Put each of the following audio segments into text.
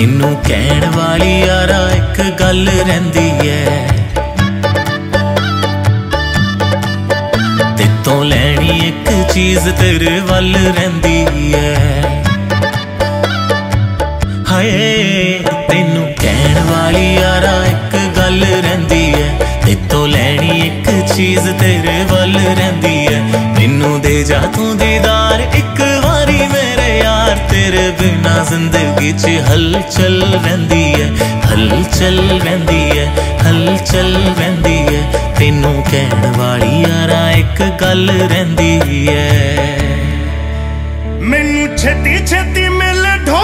ਤੈਨੂੰ ਕਹਿਣ ਵਾਲੀ ਯਾਰਾ ਇੱਕ ਗੱਲ ਰਹਿੰਦੀ ਐ। ਤੇ ਲੈਣੀ ਇੱਕ ਚੀਜ਼ ਤੇਰੇ ਵੱਲ ਰਹਿੰਦੀ ਐ। ਹਾਏ, ਤੈਨੂੰ ਕਹਿਣ ਵਾਲੀ ਯਾਰਾ ਇੱਕ ਗੱਲ ਰਹਿੰਦੀ ਐ। ਤੇ ਲੈਣੀ ਇੱਕ ਚੀਜ਼ ਤੇਰੇ ਵੱਲ ਰਹਿੰਦੀ ਐ। ਮੈਨੂੰ ਦੇ ਜਾ ਤੂੰ ਦੀਦਾਰ ਇੱਕ ਜ਼ਿੰਦਗੀ 'ਚ ਹਲਚਲ ਰਹਿੰਦੀ ਐ, ਹਲਚਲ ਰਹਿੰਦੀ ਐ, ਹਲਚਲ ਰਹਿੰਦੀ ਐ। ਤੈਨੂੰ ਕਹਿਣ ਵਾਲੀ ਯਾਰਾ ਇੱਕ ਗੱਲ ਰਹਿੰਦੀ ਐ। ਮੈਨੂੰ ਛੇਤੀ ਛੇਤੀ ਮਿਲ ਢੋਲਣਾ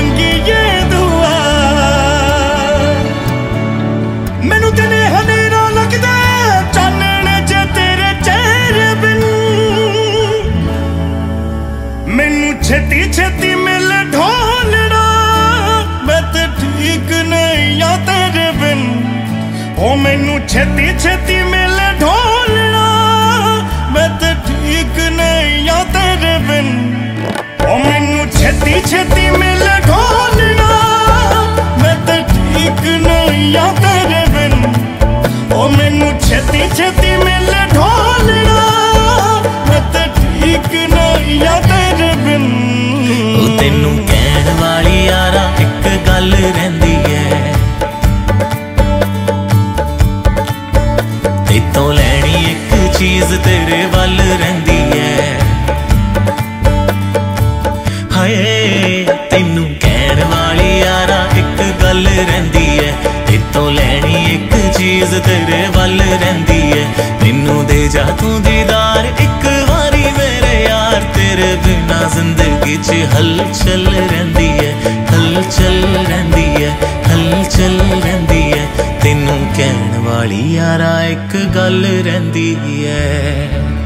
ਮੰਗੀਏ ਦੁਆ। ਮੈਨੂੰ ਦਿਨੇ ਹਨੇਰਾ ਲੱਗਦਾ, ਚਾਨਣ ਚ ਤੇਰੇ ਚਿਹਰੇ ਬਿਨ। ਮੈਨੂੰ ਛੇਤੀ ਛੇਤੀ ਮਿਲ ਢੋਲਣਾ ਮੈਂ ਤੇ ਠੀਕ ਨਹੀਂ ਆ ਤੇਰੇ ਬਿਨ। ਉਹ ਮੈਨੂੰ ਛੇਤੀ ਛੇਤੀ ਮਿਲ ਢੋਲਣਾ ਮੈਂ ਤੇ ਠੀਕ ਨਹੀਂ ਆ ਤੇਰੇ ਬਿਨ। ਉਹ ਮੈਨੂੰ ਛੇਤੀ ਛੇਤੀ ਮਿਲ ਨਹੀਂ ਤੇਰੇ ਬਿਨ। ਉਹ ਮੈਨੂੰ ਛੇਤੀ ਛੇਤੀ ਮਿਲ ਢੋਲਣਾ। ਮੈਂ ਤੇ ਠੀਕ ਨਹੀਂ ਆ ਤੇਰੇ ਬਿਨ। ਉਹ ਤੈਨੂੰ ਕਹਿਣ ਵਾਲੀ ਯਾਰਾ ਇੱਕ ਗੱਲ ਰਹਿੰਦੀ ਐ। ਤੇ ਤੋਂ ਲੈਣੀ ਇੱਕ ਚੀਜ਼ ਤੇਰੇ ਵੱਲ ਰਹਿੰਦੀ ਐ। ਹਾਏ, ਤੈਨੂੰ ਚੀਜ਼ ਵੱਲ ਰਹਿੰਦੀ ਐ ਮੈਨੂੰ ਦੇ ਜਾ ਤੂੰ ਦੀਦਾਰ, ਇੱਕ ਵਾਰੀ ਮੇਰੇ ਯਾਰ। ਤੇਰੇ ਬਿਨਾ ਜ਼ਿੰਦਗੀ 'ਚ ਹਲਚਲ ਰਹਿੰਦੀ ਐ ਹਲਚਲ ਰਹਿੰਦੀ ਐ ਹਲਚਲ ਰਹਿੰਦੀ ਐ ਤੈਨੂੰ ਕਹਿਣ ਵਾਲੀ ਯਾਰਾ ਇੱਕ ਗੱਲ ਰਹਿੰਦੀ ਐ